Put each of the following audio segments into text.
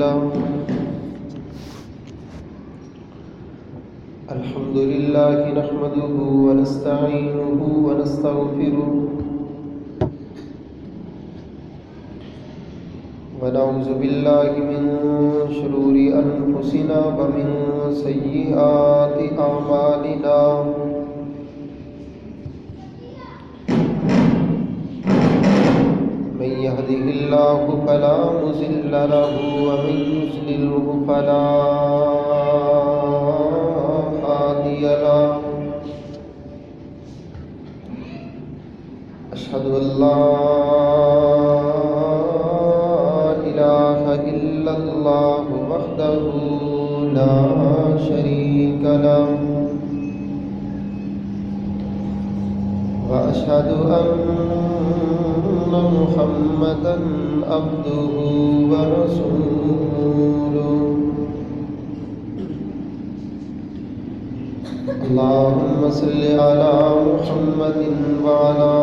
له الحمد لله نحمده ونستعينه ونستغفره ونعوذ بالله من شرور أنفسنا ومن سيئات أعمالنا فلا مزل له ومن يسلله فلا هادي له. أشهد أن لا إله إلا الله وحده لا شريك له. وأشهد أن أن محمدا عبده ورسوله. اللهم صل على محمد وعلى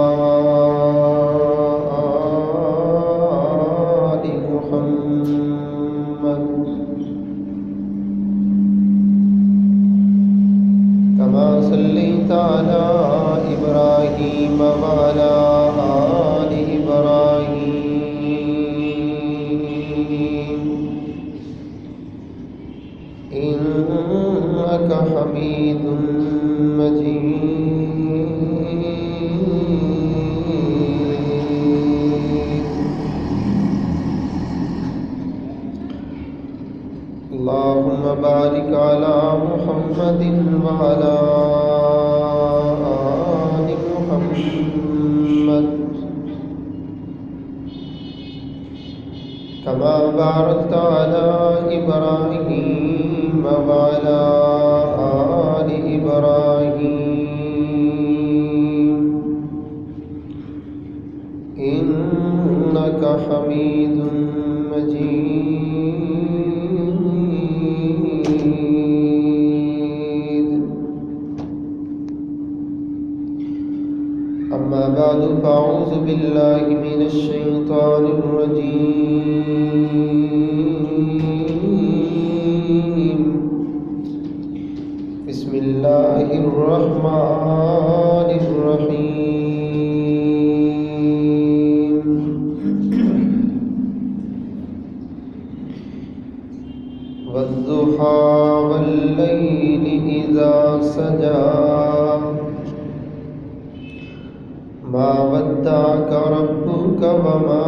ما ودعك ربك وما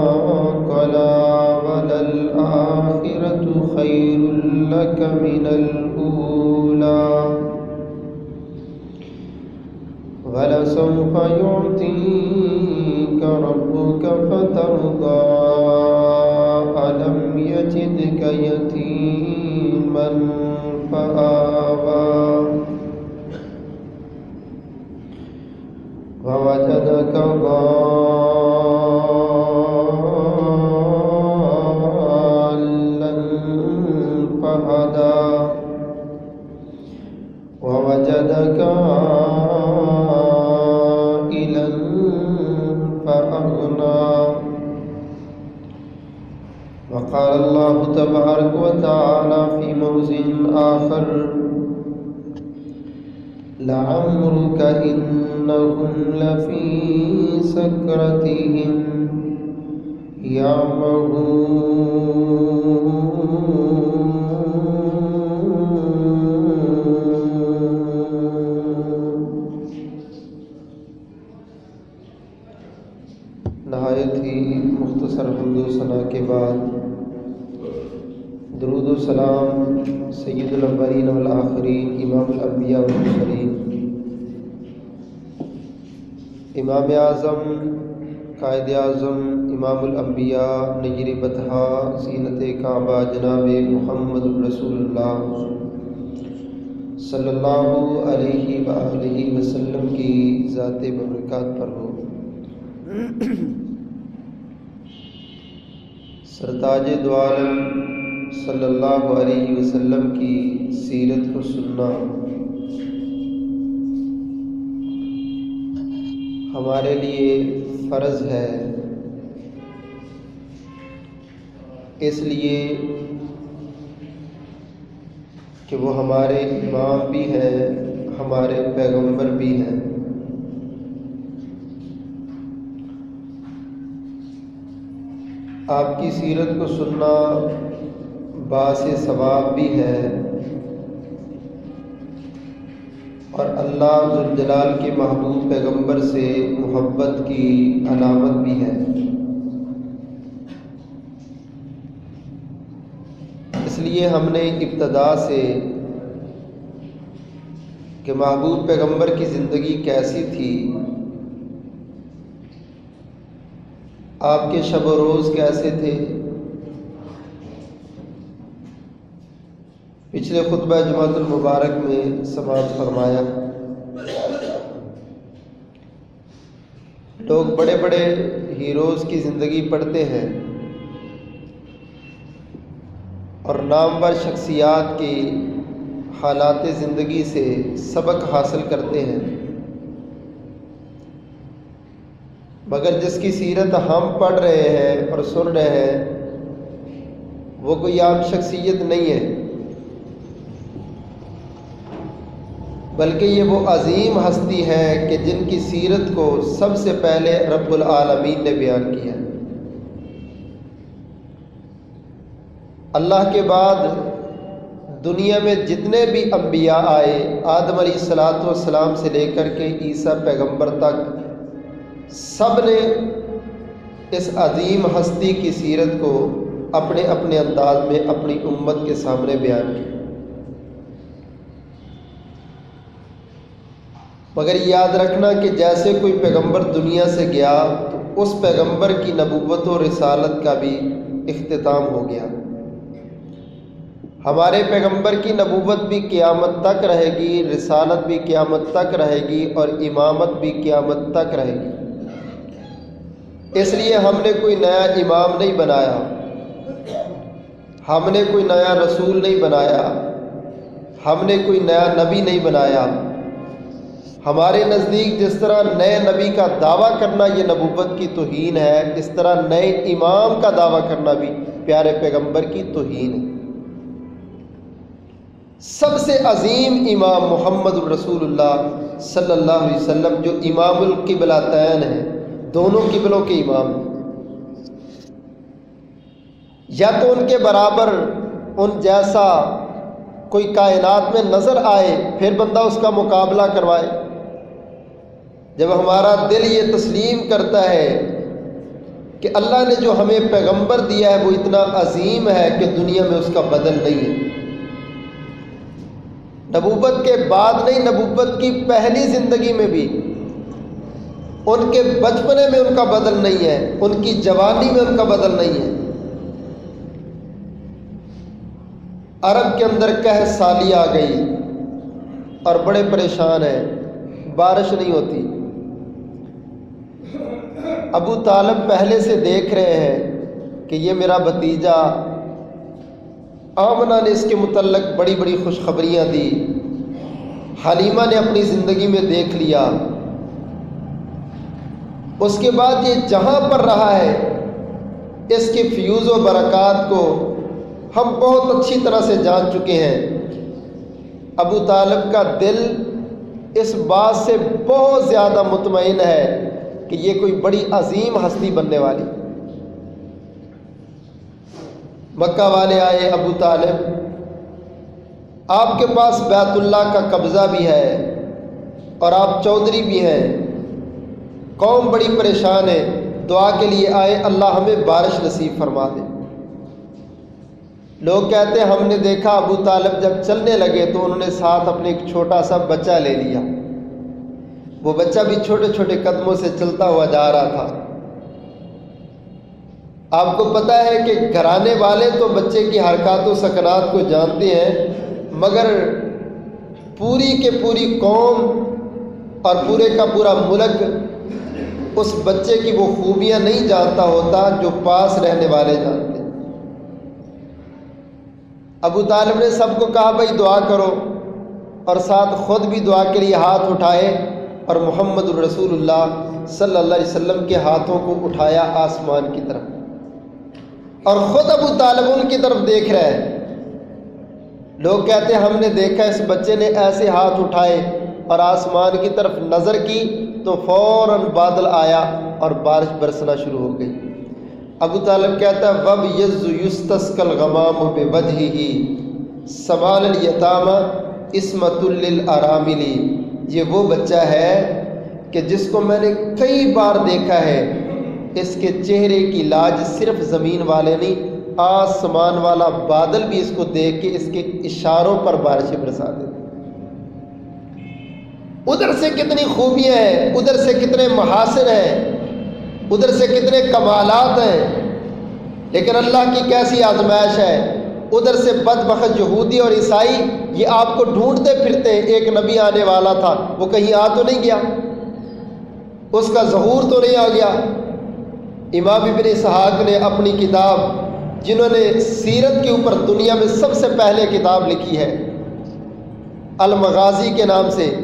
قلى وللآخرة خير لك من الأولى. ولسوف يعطيك ربك فترضى. ألم يجدك يتيما فآوى گا امام اعظم، قائد اعظم، امام الانبیاء، نجر بطحا زینت کعبہ جناب محمد رسول اللہ صلی اللہ علیہ وآلہ وسلم کی ذات برکات پر ہو۔ سرتاج دو صلی اللہ علیہ وسلم کی سیرت کو سننا۔ ہمارے لیے فرض ہے اس لیے کہ وہ ہمارے امام بھی ہیں، ہمارے پیغمبر بھی ہیں۔ آپ کی سیرت کو سننا باس ثواب بھی ہے۔ اور اللہ ذوالجلال کے محبوب پیغمبر سے محبت کی علامت بھی ہے۔ اس لیے ہم نے ابتدا سے کہ محبوب پیغمبر کی زندگی کیسی تھی، آپ کے شب و روز کیسے تھے پچھلے خطبہ جماعت المبارک میں سماج فرمایا، لوگ بڑے بڑے ہیروز کی زندگی پڑھتے ہیں اور نامور شخصیات کی حالات زندگی سے سبق حاصل کرتے ہیں۔ مگر جس کی سیرت ہم پڑھ رہے ہیں اور سن رہے ہیں، وہ کوئی عام شخصیت نہیں ہے۔ بلکہ یہ وہ عظیم ہستی ہے کہ جن کی سیرت کو سب سے پہلے رب العالمین نے بیان کیا اللہ کے بعد دنیا میں جتنے بھی انبیاء آئے، آدم علیہ السلاۃ والسلام سے لے کر کے عیسیٰ پیغمبر تک، سب نے اس عظیم ہستی کی سیرت کو اپنے اپنے انداز میں اپنی امت کے سامنے بیان کیا۔ مگر یاد رکھنا کہ جیسے کوئی پیغمبر دنیا سے گیا تو اس پیغمبر کی نبوت و رسالت کا بھی اختتام ہو گیا۔ ہمارے پیغمبر کی نبوت بھی قیامت تک رہے گی، رسالت بھی قیامت تک رہے گی اور امامت بھی قیامت تک رہے گی۔ اس لیے ہم نے کوئی نیا امام نہیں بنایا۔ ہم نے کوئی نیا رسول نہیں بنایا۔ ہم نے کوئی نیا نبی نہیں بنایا۔ ہمارے نزدیک جس طرح نئے نبی کا دعویٰ کرنا یہ نبوت کی توہین ہے، اس طرح نئے امام کا دعویٰ کرنا بھی پیارے پیغمبر کی توہین ہے۔ سب سے عظیم امام محمد الرسول اللہ صلی اللہ علیہ وسلم جو امام القبلاتین ہیں، دونوں قبلوں کے امام ہیں۔ یا تو ان کے برابر ان جیسا کوئی کائنات میں نظر آئے، پھر بندہ اس کا مقابلہ کروائے۔ جب ہمارا دل یہ تسلیم کرتا ہے کہ اللہ نے جو ہمیں پیغمبر دیا ہے وہ اتنا عظیم ہے کہ دنیا میں اس کا بدل نہیں ہے۔ نبوت کے بعد نہیں، نبوت کی پہلی زندگی میں بھی ان کے بچپنے میں ان کا بدل نہیں ہے، ان کی جوانی میں ان کا بدل نہیں ہے۔ عرب کے اندر کہہ سالی آ گئی اور بڑے پریشان ہیں، بارش نہیں ہوتی۔ ابو طالب پہلے سے دیکھ رہے ہیں کہ یہ میرا بھتیجا آمنہ نے اس کے متعلق بڑی بڑی خوشخبریاں دی۔ حلیمہ نے اپنی زندگی میں دیکھ لیا۔ اس کے بعد یہ جہاں پر رہا ہے، اس کے فیوز و برکات کو ہم بہت اچھی طرح سے جان چکے ہیں۔ ابو طالب کا دل اس بات سے بہت زیادہ مطمئن ہے کہ یہ کوئی بڑی عظیم ہستی بننے والی۔ مکہ والے آئے ابو طالب، آپ کے پاس بیت اللہ کا قبضہ بھی ہے اور آپ چودھری بھی ہیں۔ قوم بڑی پریشان ہے، دعا کے لیے آئے، اللہ ہمیں بارش نصیب فرما دے۔ لوگ کہتے ہیں، ہم نے دیکھا ابو طالب جب چلنے لگے تو انہوں نے ساتھ اپنے ایک چھوٹا سا بچہ لے لیا۔ وہ بچہ بھی چھوٹے چھوٹے قدموں سے چلتا ہوا جا رہا تھا۔ آپ کو پتہ ہے کہ گھرانے والے تو بچے کی حرکات و سکنات کو جانتے ہیں، مگر پوری کے پوری قوم اور پورے کا پورا ملک اس بچے کی وہ خوبیاں نہیں جانتا ہوتا جو پاس رہنے والے جانتے ابو طالب نے سب کو کہا، بھائی دعا کرو اور ساتھ خود بھی دعا کے لیے ہاتھ اٹھائے۔ اور محمد الرسول اللہ صلی اللہ علیہ وسلم کے ہاتھوں کو اٹھایا آسمان کی طرف۔ اور خود ابو طالب ان کی طرف دیکھ رہے ہیں۔ لوگ کہتے ہیں ہم نے دیکھا اس بچے نے ایسے ہاتھ اٹھائے اور آسمان کی طرف نظر کی تو فوراً بادل آیا اور بارش برسنا شروع ہو گئی۔ ابو طالب کہتا ہے، وب یز یستسکل غمام بے بد ہی سمال الیتامہ عصمت الاراملی یہ وہ بچہ ہے کہ جس کو میں نے کئی بار دیکھا ہے، اس کے چہرے کی لاج صرف زمین والے نہیں، آسمان والا بادل بھی اس کو دیکھ کے اس کے اشاروں پر بارشیں برسا دیتے ادھر سے کتنی خوبیاں ہیں، ادھر سے کتنے محاسن ہیں، ادھر سے کتنے کمالات ہیں۔ لیکن اللہ کی کیسی آزمائش ہے؟ ادھر سے بد بخت یہودی اور عیسائی یہ آپ کو ڈھونڈتے پھرتے ایک نبی آنے والا تھا، وہ کہیں آ تو نہیں گیا۔ اس کا ظہور تو نہیں آ گیا۔ امام ابن اسحاق نے اپنی کتاب، جنہوں نے سیرت کے اوپر دنیا میں سب سے پہلے کتاب لکھی ہے، المغازی کے نام سے،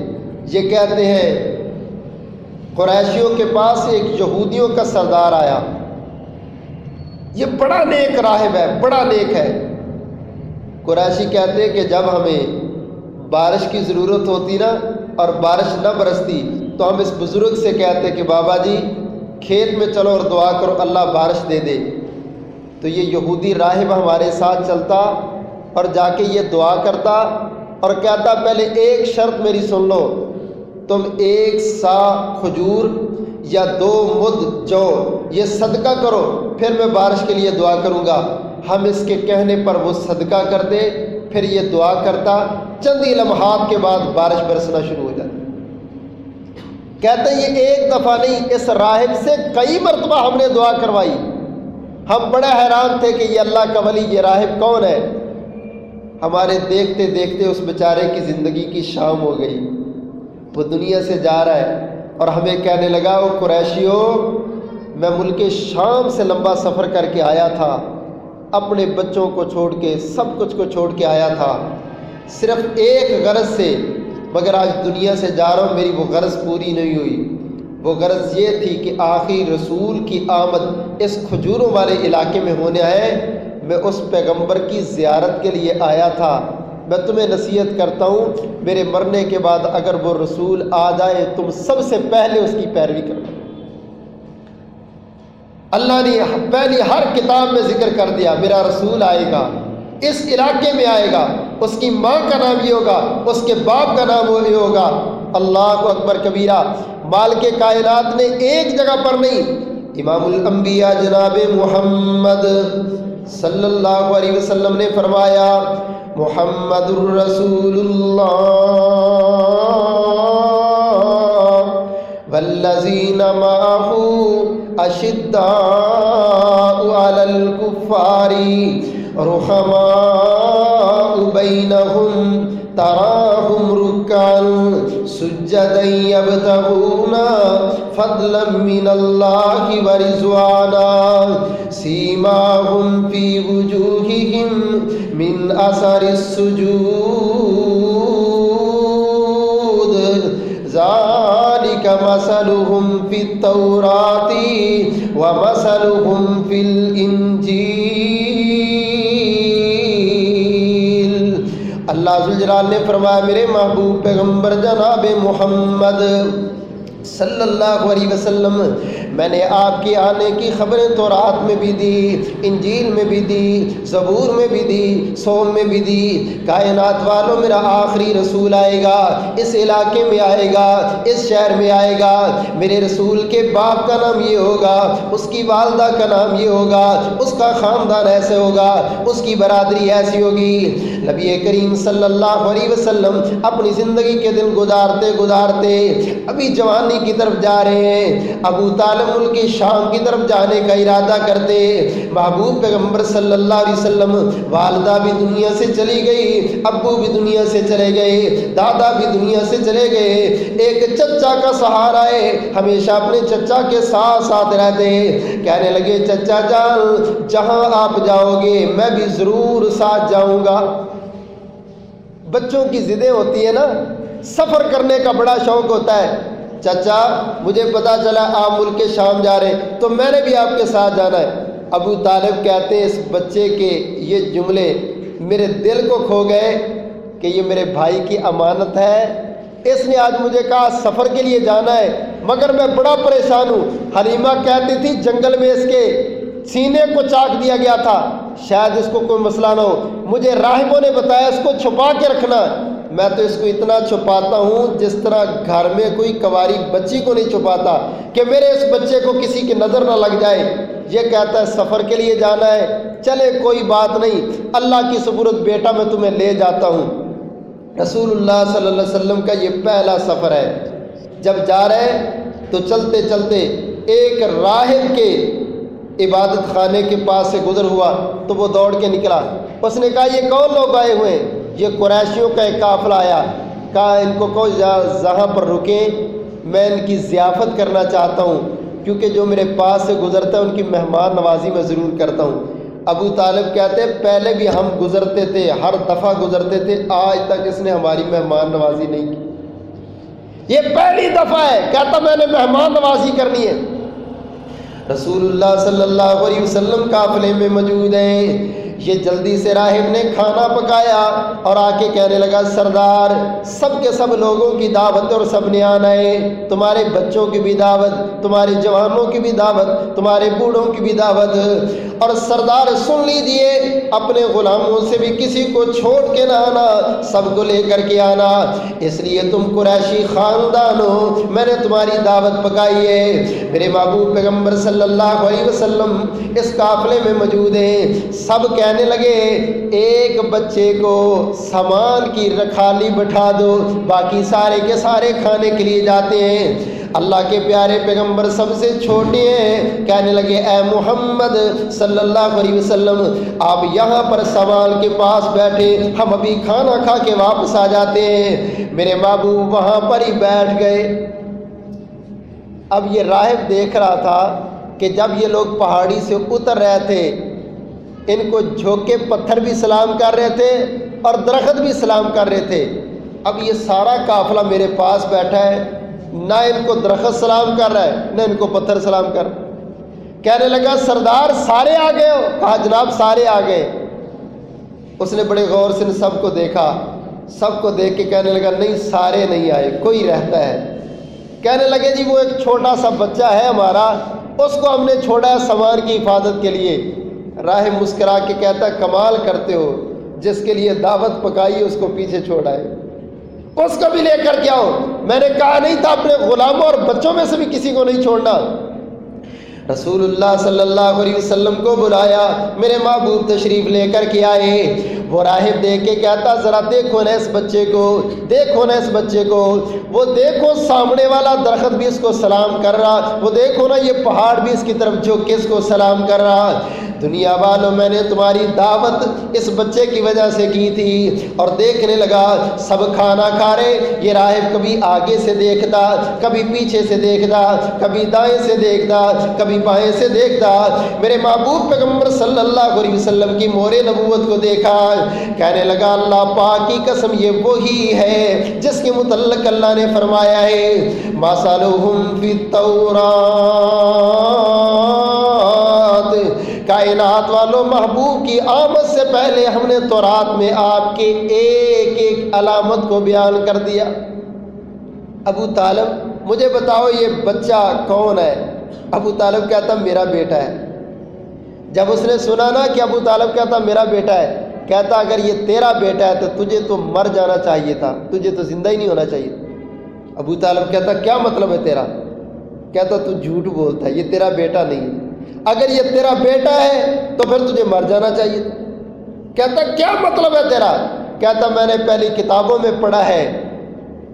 یہ کہتے ہیں، قریشیوں کے پاس ایک یہودیوں کا سردار آیا۔ یہ بڑا نیک راہب ہے، بڑا نیک ہے۔ قریشی کہتے ہیں کہ جب ہمیں بارش کی ضرورت ہوتی نا اور بارش نہ برستی تو ہم اس بزرگ سے کہتے کہ بابا جی کھیت میں چلو اور دعا کرو، اللہ بارش دے دے۔ تو یہ یہودی راہب ہمارے ساتھ چلتا اور جا کے یہ دعا کرتا اور کہتا، پہلے ایک شرط میری سن لو۔ تم ایک سا کھجور یا دو مد جو، یہ صدقہ کرو، پھر میں بارش کے لیے دعا کروں گا۔ ہم اس کے کہنے پر وہ صدقہ کرتے، پھر یہ دعا کرتا، چند ہی لمحات کے بعد بارش برسنا شروع ہو جاتی کہتے یہ ایک دفعہ نہیں، اس راہب سے کئی مرتبہ ہم نے دعا کروائی۔ ہم بڑے حیران تھے کہ یہ اللہ کا ولی، یہ راہب کون ہے؟ ہمارے دیکھتے دیکھتے اس بیچارے کی زندگی کی شام ہو گئی۔ وہ دنیا سے جا رہا ہے اور ہمیں کہنے لگا وہ قریشی ہو میں ملک شام سے لمبا سفر کر کے آیا تھا۔ اپنے بچوں کو چھوڑ کے، سب کچھ کو چھوڑ کے آیا تھا۔ صرف ایک غرض سے، مگر آج دنیا سے جا رہا ہوں، میری وہ غرض پوری نہیں ہوئی۔ وہ غرض یہ تھی کہ آخری رسول کی آمد اس کھجوروں والے علاقے میں ہونے آئے۔ میں اس پیغمبر کی زیارت کے لیے آیا تھا۔ میں تمہیں نصیحت کرتا ہوں، میرے مرنے کے بعد اگر وہ رسول آ جائے، تم سب سے پہلے اس کی پیروی کرو۔ اللہ نے پہلی ہر کتاب میں ذکر کر دیا، میرا رسول آئے گا، اس علاقے میں آئے گا، اس کی ماں کا نام یہ ہوگا، اس کے باپ کا نام یہ ہوگا۔ اللہ اکبر کبیرہ مال کے کائنات نے ایک جگہ پر نہیں، امام الانبیاء جناب محمد صلی اللہ علیہ وسلم نے فرمایا، محمد الرسول اللہ والذین معه اشداء علی الكفار رحماء بینہم تراہم رکان سجدا یبتغون فضلا من اللہ ورزوانا سیماہم فی وجوہہم من اثر السجود. ذالک مسلہم فی التورات ومسلہم فی اللہ ذوالجلال نے فرمایا، میرے محبوب پیغمبر جناب محمد صلی اللہ علیہ وسلم، میں نے آپ کے آنے کی خبریں تو رات میں بھی دی، انجیل میں بھی دی، زبور میں بھی دی، سوم میں بھی دی۔ کائنات والوں میرا آخری رسول آئے گا، اس علاقے میں آئے گا، اس شہر میں آئے گا۔ میرے رسول کے باپ کا نام یہ ہوگا، اس کی والدہ کا نام یہ ہوگا، اس کا خاندان ایسے ہوگا، اس کی برادری ایسی ہوگی۔ نبی کریم صلی اللہ علیہ وسلم اپنی زندگی کے دن گزارتے گزارتے، ابھی جوانی کی طرف جا رہے ہیں۔ ابو طالب ملک شام کی طرف جانے کا ارادہ کرتے محبوب پیغمبر صلی اللہ علیہ وسلم والدہ بھی دنیا سے چلی گئی، ابو بھی دنیا سے چلے گئے، دادا بھی دنیا سے چلے گئے۔ ایک چچا کا سہارا ہے، ہمیشہ اپنے چچا کے ساتھ ساتھ رہتے کہنے لگے، چچا جان، جہاں آپ جاؤ گے، میں بھی ضرور ساتھ جاؤں گا۔ بچوں کی ضدیں ہوتی ہیں نا، سفر کرنے کا بڑا شوق ہوتا ہے۔ چچا، مجھے پتا چلا آپ ملک شام جا رہے ہیں، تو میں نے بھی آپ کے ساتھ جانا ہے۔ ابو طالب کہتے ہیں، اس بچے کے یہ جملے میرے دل کو کھو گئے کہ یہ میرے بھائی کی امانت ہے۔ اس نے آج مجھے کہا، سفر کے لیے جانا ہے، مگر میں بڑا پریشان ہوں۔ حلیمہ کہتی تھی، جنگل میں اس کے سینے کو چاک دیا گیا تھا۔ شاید اس کو کوئی مسئلہ نہ ہو۔ مجھے راہبوں نے بتایا، اس کو چھپا کے رکھنا۔ میں تو اس کو اتنا چھپاتا ہوں جس طرح گھر میں کوئی کواری بچی کو نہیں چھپاتا کہ میرے اس بچے کو کسی کی نظر نہ لگ جائے۔ یہ کہتا ہے سفر کے لیے جانا ہے۔ چلے، کوئی بات نہیں۔ اللہ کی صبورت بیٹا میں تمہیں لے جاتا ہوں۔ رسول اللہ صلی اللہ علیہ وسلم کا یہ پہلا سفر ہے۔ جب جا رہے تو چلتے چلتے ایک راہب کے عبادت خانے کے پاس سے گزر ہوا تو وہ دوڑ کے نکلا۔ اس نے کہا، یہ کون لوگ آئے ہوئے ہیں؟ یہ قریشیوں کا ایک قافلہ آیا، کہا، ان کو کوئی جہاں پر رکیں، میں ان کی ضیافت کرنا چاہتا ہوں، کیونکہ جو میرے پاس سے گزرتا ہے، ان کی مہمان نوازی میں ضرور کرتا ہوں۔ ابو طالب کہتے ہیں، پہلے بھی ہم گزرتے تھے، ہر دفعہ گزرتے تھے، آج تک اس نے ہماری مہمان نوازی نہیں کی۔ یہ پہلی دفعہ ہے، کہتا میں نے مہمان نوازی کرنی ہے۔ رسول اللہ صلی اللہ علیہ وسلم قافلے میں موجود ہیں۔ یہ جلدی سے راہب نے کھانا پکایا اور آ کے کہنے لگا، سردار، سب کے سب لوگوں کی دعوت اور سب نے آنا ہے۔ تمہارے بچوں کی بھی دعوت، تمہارے جوانوں کی بھی دعوت، تمہارے بوڑھوں کی بھی دعوت۔ اور سردار، سن لیجیے اپنے غلاموں سے بھی کسی کو چھوڑ کے نہ آنا، سب کو لے کر کے آنا۔ اس لیے تم قریشی خاندان ہو میں نے تمہاری دعوت پکائی ہے۔ میرے محبوب پیغمبر صلی اللہ علیہ وسلم اس قافلے میں موجود ہیں۔ سب کہ کہنے لگے، ایک بچے کو سامان کی رکھالی بٹھا دو، باقی سارے کے سارے کھانے کے لیے جاتے ہیں۔ اللہ کے پیارے پیغمبر سب سے چھوٹے ہیں۔ کہنے لگے، اے محمد صلی اللہ علیہ وسلم، آپ یہاں پر سوال کے پاس بیٹھے، ہم ابھی کھانا کھا کے واپس آ جاتے ہیں۔ میرے بابو وہاں پر ہی بیٹھ گئے۔ اب یہ راہب دیکھ رہا تھا کہ جب یہ لوگ پہاڑی سے اتر رہے تھے ان کو جھوکے پتھر بھی سلام کر رہے تھے اور درخت بھی سلام کر رہے تھے۔ اب یہ سارا قافلہ میرے پاس بیٹھا ہے، نہ ان کو درخت سلام کر رہا ہے، نہ ان کو پتھر سلام کر کہنے لگا، سردار سارے آ گئے ہو؟ کہا، جناب، سارے آ گئے۔ اس نے بڑے غور سے سب کو دیکھا۔ سب کو دیکھ کے کہنے لگا، نہیں، سارے نہیں آئے، کوئی رہتا ہے۔ کہنے لگے جی وہ ایک چھوٹا سا بچہ ہے ہمارا، اس کو ہم نے چھوڑا ہے سامان کی حفاظت کے لیے۔ راہ مسکرا کے کہتا، کمال کرتے ہو، جس کے لیے دعوت پکائی اس کو پیچھے چھوڑا ہے۔ اس کو بھی لے کر کے آؤ۔ میں نے کہا نہیں تھا، اپنے غلاموں اور بچوں میں سے بھی کسی کو نہیں چھوڑنا۔ رسول اللہ صلی اللہ علیہ وسلم کو بلایا، میرے محبوب تشریف لے کر کے آئے۔ وہ راہب دیکھ کے کہتا، ذرا دیکھو نا اس بچے کو، دیکھو نا اس بچے کو۔ وہ دیکھو، سامنے والا درخت بھی اس کو سلام کر رہا۔ وہ دیکھو نا، یہ پہاڑ بھی اس کی طرف جو کس کو سلام کر رہا۔ دنیا والوں، میں نے تمہاری دعوت اس بچے کی وجہ سے کی تھی۔ اور دیکھنے لگا، سب کھانا کھا رہے، یہ راہب کبھی آگے سے دیکھتا، کبھی پیچھے سے دیکھتا، کبھی دائیں سے دیکھتا، کبھی بائیں سے دیکھتا۔ میرے محبوب پیغمبر صلی اللہ علیہ وسلم کی مور نبوت کو دیکھا۔ کہنے لگا، اللہ پاک کی قسم یہ وہی ہے جس کے متعلق اللہ نے فرمایا ہے۔ ماسالہم فی کائنات والوں محبوب کی آمد سے پہلے ہم نے تورات میں آپ کے ایک ایک علامت کو بیان کر دیا۔ ابو طالب، مجھے بتاؤ یہ بچہ کون ہے؟ ابو طالب کہتا میرا بیٹا ہے۔ جب اس نے سنا نا کہ ابو طالب کہتا میرا بیٹا ہے، کہتا اگر یہ تیرا بیٹا ہے تو تجھے تو مر جانا چاہیے تھا، تجھے تو زندہ ہی نہیں ہونا چاہیے۔ ابو طالب کہتا کیا مطلب ہے تیرا؟ کہتا تو جھوٹ بولتا ہے، یہ تیرا بیٹا نہیں اگر یہ تیرا بیٹا ہے تو پھر تجھے مر جانا چاہیے۔ کہتا کیا مطلب ہے تیرا؟ کہتا میں نے پہلی کتابوں میں پڑھا ہے،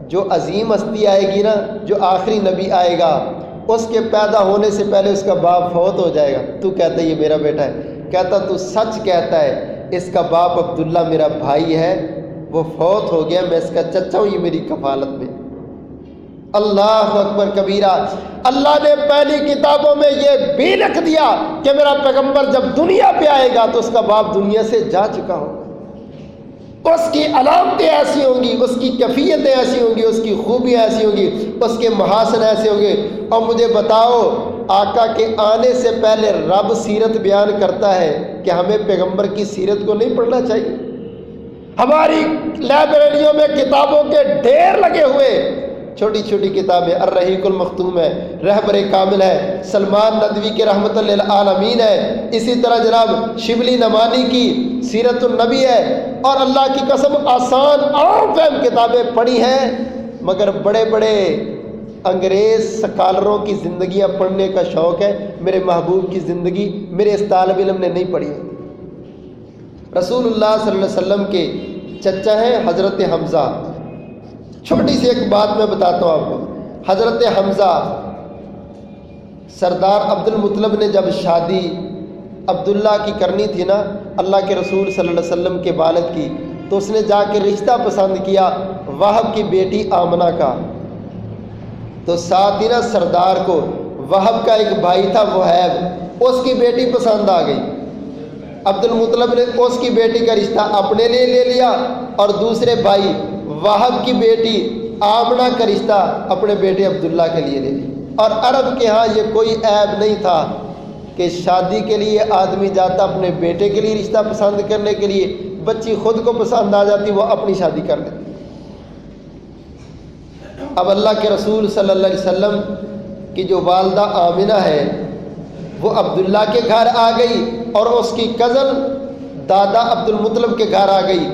جو عظیم ہستی آئے گی نا، جو آخری نبی آئے گا، اس کے پیدا ہونے سے پہلے اس کا باپ فوت ہو جائے گا۔ تو کہتا یہ میرا بیٹا ہے۔ کہتا تو سچ کہتا ہے، اس کا باپ عبداللہ میرا بھائی ہے، وہ فوت ہو گیا، میں اس کا چچا ہوں، یہ میری کفالت میں۔ اللہ اکبر کبیرہ، اللہ نے پہلی کتابوں میں یہ بھی لکھ دیا کہ میرا پیغمبر جب دنیا پہ آئے گا تو اس کا باپ دنیا سے جا چکا ہوگا۔ اس کی علامتیں ایسی ہوں گی، اس کی کفیتیں ایسی ہوں گی، اس کی خوبیاں ایسی ہوں گی، اس کے محاسن ایسے ہوں گے۔ اور مجھے بتاؤ، آقا کے آنے سے پہلے رب سیرت بیان کرتا ہے کہ ہمیں پیغمبر کی سیرت کو نہیں پڑھنا چاہیے۔ ہماری لائبریریوں میں کتابوں کے ڈھیر لگے ہوئے۔ چھوٹی چھوٹی کتابیں، الرحیق المختوم ہے، رہبر کامل ہے، سلمان ندوی کے رحمت للعالمین ہے۔ اسی طرح جناب شبلی نمانی کی سیرت النبی ہے اور اللہ کی قسم آسان عام فہم کتابیں پڑھی ہیں، مگر بڑے بڑے انگریز سکالروں کی زندگیاں پڑھنے کا شوق ہے۔ میرے محبوب کی زندگی میرے اس طالب علم نے نہیں پڑھی۔ رسول اللہ صلی اللہ علیہ وسلم کے چچا ہیں حضرت حمزہ۔ چھوٹی سی ایک بات میں بتاتا ہوں آپ کو۔ حضرت حمزہ سردار عبد المطلب نے جب شادی عبداللہ کی کرنی تھی نا، اللہ کے رسول صلی اللہ علیہ وسلم کے والد کی، تو اس نے جا کے رشتہ پسند کیا وہب کی بیٹی آمنہ کا۔ تو ساتھ ہی نا سردار کو وہب کا ایک بھائی تھا وہیب، اس کی بیٹی پسند آ گئی۔ عبد المطلب نے اس کی بیٹی کا رشتہ اپنے لیے لے لیا اور دوسرے بھائی وہب کی بیٹی آمنہ کا رشتہ اپنے بیٹے عبداللہ کے لیے لے لیا اور عرب کے ہاں یہ کوئی عیب نہیں تھا کہ شادی کے لیے آدمی جاتا اپنے بیٹے کے لیے رشتہ پسند کرنے کے لیے، بچی خود کو پسند آ جاتی، وہ اپنی شادی کر لیتی۔ اب اللہ کے رسول صلی اللہ علیہ وسلم کی جو والدہ آمنہ ہے، وہ عبداللہ کے گھر آ گئی اور اس کی کزن دادا عبد المطلب کے گھر آ گئی۔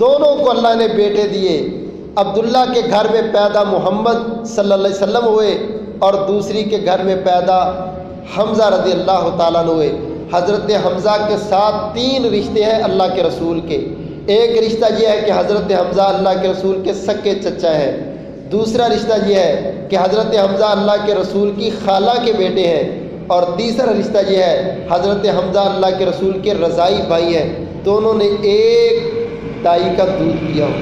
دونوں کو اللہ نے بیٹے دیے۔ عبداللہ کے گھر میں پیدا محمد صلی اللہ علیہ وسلم ہوئے اور دوسری کے گھر میں پیدا حمزہ رضی اللہ تعالیٰ ہوئے۔ حضرت حمزہ کے ساتھ تین رشتے ہیں اللہ کے رسول کے۔ ایک رشتہ یہ ہے کہ حضرت حمزہ اللہ کے رسول کے سکے چچا ہے دوسرا رشتہ یہ ہے کہ حضرت حمزہ اللہ کے رسول کی خالہ کے بیٹے ہیں۔ اور تیسرا رشتہ یہ ہے حضرت حمزہ اللہ کے رسول کے رضائی بھائی ہیں۔ دونوں نے ایک دائی کا دودھ پیا ہو۔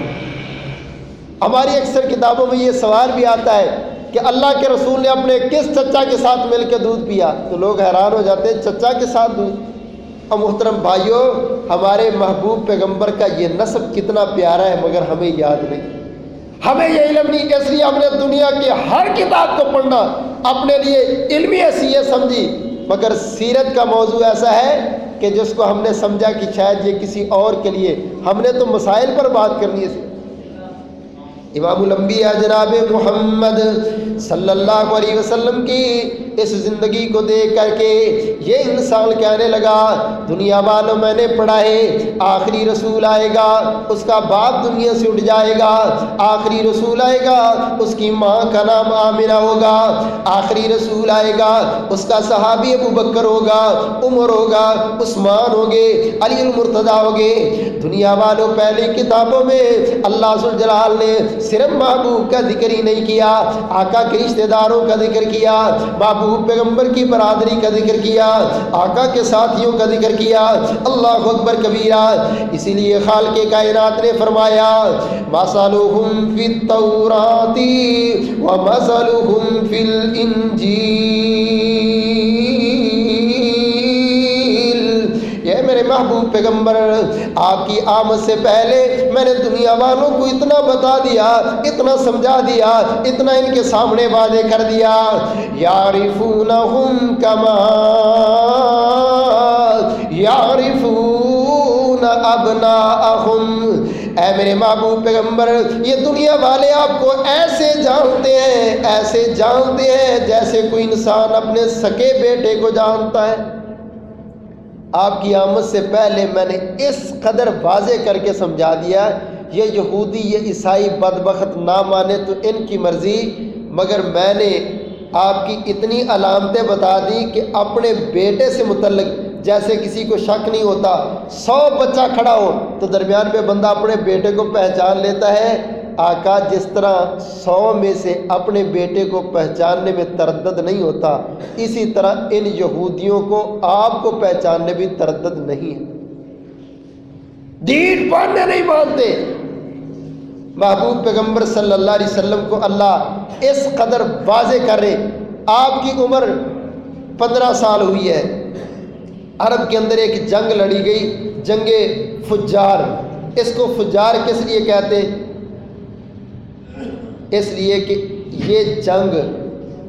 ہماری اکثر کتابوں میں یہ سوال بھی آتا ہے کہ اللہ کے رسول نے اپنے کس چچا کے ساتھ مل کے دودھ پیا؟ تو لوگ حیران ہو جاتے ہیں، چچا کے ساتھ دودھ۔ اور محترم بھائیوں ہمارے محبوب پیغمبر کا یہ نصب کتنا پیارا ہے، مگر ہمیں یاد نہیں۔ ہمیں یہ علم نہیں اس لیے ہم نے دنیا کی ہر کتاب کو پڑھنا، اپنے لیے علمی حیثیت سمجھی۔ مگر سیرت کا موضوع ایسا ہے کہ جس کو ہم نے سمجھا کہ شاید یہ کسی اور کے لیے ہم نے تو مسائل پر بات کرنی ہے۔ امام الانبیاء جناب محمد صلی اللہ علیہ وسلم کی اس زندگی کو دیکھ کر کے یہ انسان کہنے لگا، دنیا والوں میں نے پڑھا ہے، آخری رسول آئے گا، اس کا باپ دنیا سے اٹھ جائے گا، آخری رسول آئے گا، اس کی ماں کا نام عامرہ ہوگا، آخری رسول آئے گا، اس کا صحابی ابو بکر ہوگا، عمر ہوگا، عثمان ہوگے، علی المرتضیٰ ہوگے۔ دنیا والوں پہلی کتابوں میں اللہ جلال نے صرف محبوب کا ذکر ہی نہیں کیا، آقا کے رشتہ داروں کا ذکر کیا، محبوب پیغمبر کی برادری کا ذکر کیا، آقا کے ساتھیوں کا ذکر کیا، اللہ اکبر کبیرہ۔ اسی لیے خال کے کائنات نے فرمایا مسلحم فی التوراتی و مسلحم فی الانجیل محبوب پیغمبر، آپ کی آمد سے پہلے میں نے دنیا والوں کو اتنا بتا دیا، اتنا سمجھا دیا، اتنا ان کے سامنے واضح کر دیا۔ یارفونہم کما یارفون ابناءہم۔ اے میرے محبوب پیغمبر، یہ دنیا والے آپ کو ایسے جانتے ہیں، ایسے جانتے ہیں جیسے کوئی انسان اپنے سکے بیٹے کو جانتا ہے۔ آپ کی آمد سے پہلے میں نے اس قدر واضح کر کے سمجھا دیا، یہ یہودی، یہ عیسائی بدبخت نہ مانے تو ان کی مرضی، مگر میں نے آپ کی اتنی علامتیں بتا دی کہ اپنے بیٹے سے متعلق جیسے کسی کو شک نہیں ہوتا، سو بچہ کھڑا ہو تو درمیان پہ بندہ اپنے بیٹے کو پہچان لیتا ہے۔ آقا جس طرح سو میں سے اپنے بیٹے کو پہچاننے میں تردد نہیں ہوتا، اسی طرح ان یہودیوں کو آپ کو پہچاننے بھی تردد نہیں ہے۔ دین پڑھنے نہیں مانتے۔ محبوب پیغمبر صلی اللہ علیہ وسلم کو اللہ اس قدر واضح کر رہے، آپ کی عمر پندرہ سال ہوئی ہے۔ عرب کے اندر ایک جنگ لڑی گئی، جنگ فجار۔ اس کو فجار کس لیے کہتے؟ اس لیے کہ یہ جنگ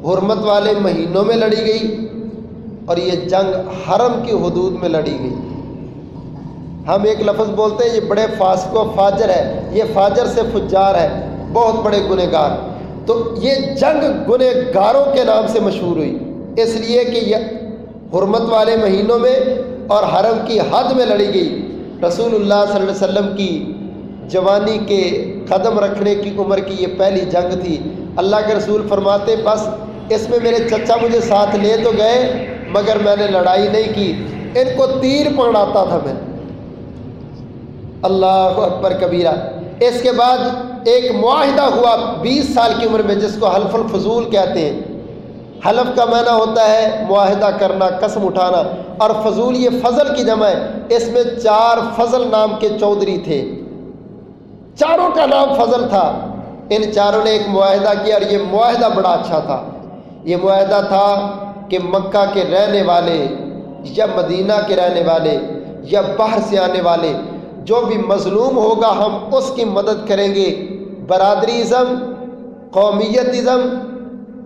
حرمت والے مہینوں میں لڑی گئی اور یہ جنگ حرم کی حدود میں لڑی گئی۔ ہم ایک لفظ بولتے ہیں، یہ بڑے فاسق و فاجر ہے یہ فاجر سے فجار ہے بہت بڑے گنہ گار تو یہ جنگ گنہ گاروں کے نام سے مشہور ہوئی۔ اس لیے کہ یہ حرمت والے مہینوں میں اور حرم کی حد میں لڑی گئی۔ رسول اللہ صلی اللہ علیہ وسلم کی جوانی کے قدم رکھنے کی عمر کی یہ پہلی جنگ تھی۔ اللہ کے رسول فرماتے، بس اس میں میرے چچا مجھے ساتھ لے تو گئے، مگر میں نے لڑائی نہیں کی۔ ان کو تیر پکڑاتا تھا میں۔ اللہ اکبر کبیرہ۔ اس کے بعد ایک معاہدہ ہوا بیس سال کی عمر میں، جس کو حلف الفضول کہتے ہیں۔ حلف کا معنی ہوتا ہے معاہدہ کرنا، قسم اٹھانا۔ اور فضول یہ فضل کی جمع ہے۔ اس میں چار فضل نام کے چودھری تھے۔ چاروں کا نام فضل تھا۔ ان چاروں نے ایک معاہدہ کیا اور یہ معاہدہ بڑا اچھا تھا۔ یہ معاہدہ تھا کہ مکہ کے رہنے والے یا مدینہ کے رہنے والے یا باہر سے آنے والے، جو بھی مظلوم ہوگا، ہم اس کی مدد کریں گے۔ برادری ازم قومیت ازم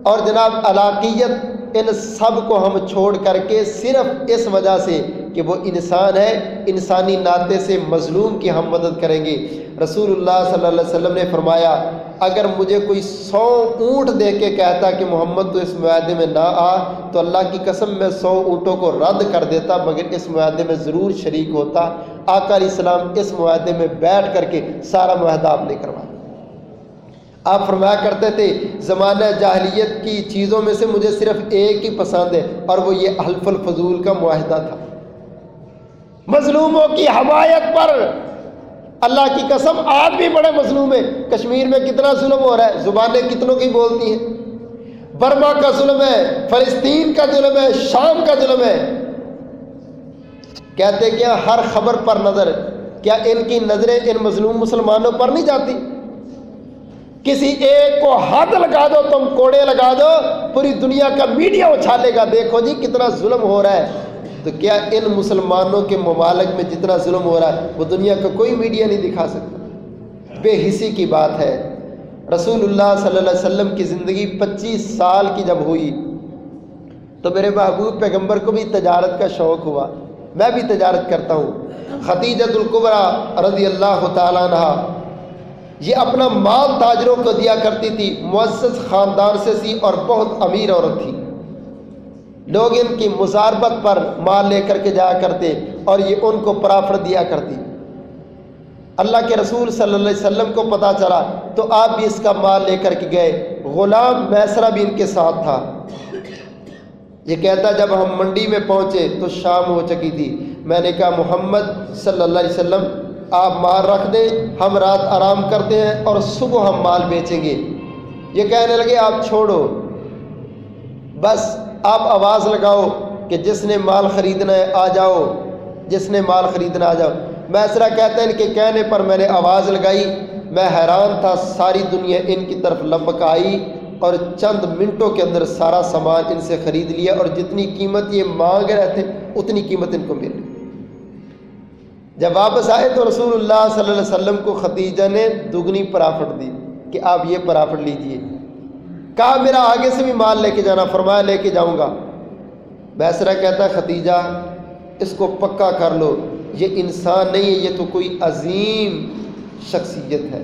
اور جناب علاقیت، ان سب کو ہم چھوڑ کر کے صرف اس وجہ سے کہ وہ انسان ہے، انسانی ناطے سے مظلوم کی ہم مدد کریں گے۔ رسول اللہ صلی اللہ علیہ وسلم نے فرمایا، اگر مجھے کوئی سو اونٹ دے کے کہتا کہ محمد تو اس معاہدے میں نہ آ، تو اللہ کی قسم میں سو اونٹوں کو رد کر دیتا، مگر اس معاہدے میں ضرور شریک ہوتا۔ آقا علیہ السلام اس معاہدے میں بیٹھ کر کے سارا معاہدہ آپ نے کروایا۔ آپ فرمایا کرتے تھے، زمانہ جاہلیت کی چیزوں میں سے مجھے صرف ایک ہی پسند ہے، اور وہ یہ حلف الفضول کا معاہدہ تھا۔ مظلوموں کی حمایت پر۔ اللہ کی قسم، آج بھی بڑے مظلوم ہیں۔ کشمیر میں کتنا ظلم ہو رہا ہے، زبانیں کتنوں کی بولتی ہیں۔ برما کا ظلم ہے، فلسطین کا ظلم ہے، شام کا ظلم ہے۔ کہتے کیا ہر خبر پر نظر، کیا ان کی نظریں ان مظلوم مسلمانوں پر نہیں جاتی؟ کسی ایک کو ہاتھ لگا دو، تم کوڑے لگا دو، پوری دنیا کا میڈیا اچھالے گا۔ دیکھو جی کتنا ظلم ہو رہا ہے۔ تو کیا ان مسلمانوں کے ممالک میں جتنا ظلم ہو رہا ہے، وہ دنیا کا کوئی میڈیا نہیں دکھا سکتا۔ بے حسی کی بات ہے۔ رسول اللہ صلی اللہ علیہ وسلم کی زندگی پچیس سال کی جب ہوئی، تو میرے محبوب پیغمبر کو بھی تجارت کا شوق ہوا۔ میں بھی تجارت کرتا ہوں۔ ختیجت القبرا رضی اللہ تعالیٰ عنہ یہ اپنا مال تاجروں کو دیا کرتی تھی، معزز خاندان سے سی اور بہت امیر عورت تھی۔ لوگ ان کی مزاربت پر مال لے کر کے جایا کرتے اور یہ ان کو پرافر دیا کرتی۔ اللہ کے رسول صلی اللہ علیہ وسلم کو پتہ چلا تو آپ بھی اس کا مال لے کر کے گئے۔ غلام میسرا بھی ان کے ساتھ تھا۔ یہ کہتا جب ہم منڈی میں پہنچے تو شام ہو چکی تھی۔ میں نے کہا، محمد صلی اللہ علیہ وسلم، آپ مال رکھ دیں، ہم رات آرام کرتے ہیں اور صبح ہم مال بیچیں گے۔ یہ کہنے لگے، آپ چھوڑو۔ بس آپ آواز لگاؤ کہ جس نے مال خریدنا ہے، آ جاؤ۔ جس نے مال خریدنا، آ جاؤ۔ میں ایسا کہتے ہیں ان کے کہنے پر میں نے آواز لگائی۔ میں حیران تھا، ساری دنیا ان کی طرف لمبک آئی اور چند منٹوں کے اندر سارا سامان ان سے خرید لیا اور جتنی قیمت یہ مانگ رہے تھے، اتنی قیمت ان کو مل جب واپس آئے تو رسول اللہ صلی اللہ علیہ وسلم کو ختیجہ نے دگنی پرافٹ دی کہ آپ یہ پرافٹ لیجیے۔ کہا میرا آگے سے بھی مال لے کے جانا، فرمایا لے کے جاؤں گا۔ بیسرا کہتا ہے ختیجہ اس کو پکا کر لو۔ یہ انسان نہیں ہے، یہ تو کوئی عظیم شخصیت ہے۔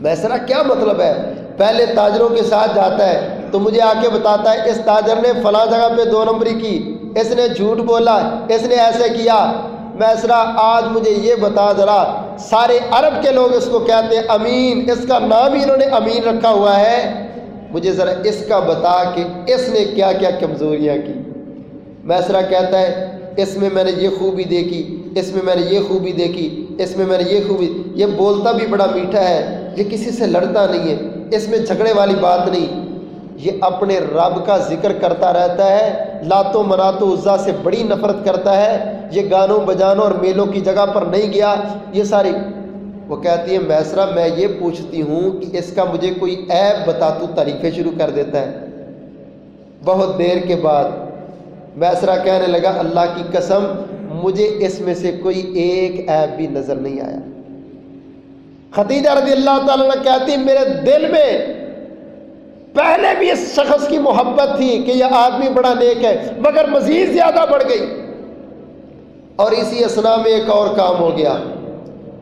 بیسرا کیا مطلب ہے؟ پہلے تاجروں کے ساتھ جاتا ہے، تو مجھے آ کے بتاتا ہے، اس تاجر نے فلاں جگہ پہ دو نمبری کی۔ اس نے جھوٹ بولا، اس نے ایسے کیا۔ میسرا آج مجھے یہ بتا ذرا، سارے عرب کے لوگ اس کو کہتے ہیں امین، اس کا نام ہی انہوں نے امین رکھا ہوا ہے۔ مجھے ذرا اس کا بتا کہ اس نے کیا کیا کمزوریاں کی۔ میسرا کہتا ہے، اس میں میں نے یہ خوبی دیکھی، اس میں میں نے یہ خوبی دیکھی، اس میں میں نے یہ خوبی۔ یہ بولتا بھی بڑا میٹھا ہے، یہ کسی سے لڑتا نہیں ہے، اس میں جھگڑے والی بات نہیں۔ یہ اپنے رب کا ذکر کرتا رہتا ہے، لاتوں مناتو عزا سے بڑی نفرت کرتا ہے۔ یہ گانوں بجانوں اور میلوں کی جگہ پر نہیں گیا۔ یہ ساری، وہ کہتی ہے میسرا میں یہ پوچھتی ہوں کہ اس کا مجھے کوئی عیب بتا تو تعریفیں شروع کر دیتا ہے۔ بہت دیر کے بعد میسرا کہنے لگا، اللہ کی قسم، مجھے اس میں سے کوئی ایک عیب بھی نظر نہیں آیا۔ ختیجہ رضی اللہ تعالیٰ کہتی میرے دل میں پہلے بھی اس شخص کی محبت تھی کہ یہ آدمی بڑا نیک ہے، مگر مزید زیادہ بڑھ گئی۔ اور اسی اسنا میں ایک اور کام ہو گیا۔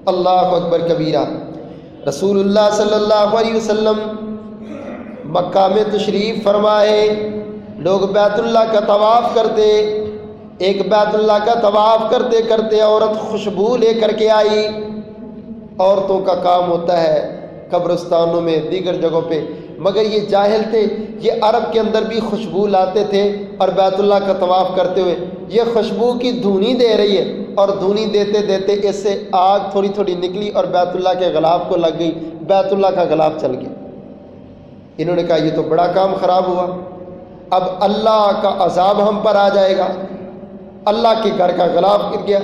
اللہ اکبر کبیرہ۔ رسول اللہ صلی اللہ علیہ وسلم مکہ میں تشریف فرمائے۔ لوگ بیت اللہ کا طواف کرتے۔ ایک بیت اللہ کا طواف کرتے کرتے عورت خوشبو لے کر کے آئی۔ عورتوں کا کام ہوتا ہے قبرستانوں میں، دیگر جگہوں پہ۔ مگر یہ جاہل تھے، یہ عرب کے اندر بھی خوشبو لاتے تھے اور بیت اللہ کا طواف کرتے ہوئے۔ یہ خوشبو کی دھونی دے رہی ہے اور دھونی دیتے دیتے اس سے آگ تھوڑی تھوڑی نکلی اور بیت اللہ کے غلاف کو لگ گئی، بیت اللہ کا غلاف چل گیا۔ انہوں نے کہا، یہ تو بڑا کام خراب ہوا۔ اب اللہ کا عذاب ہم پر آ جائے گا۔ اللہ کے گھر کا غلاف گر گیا۔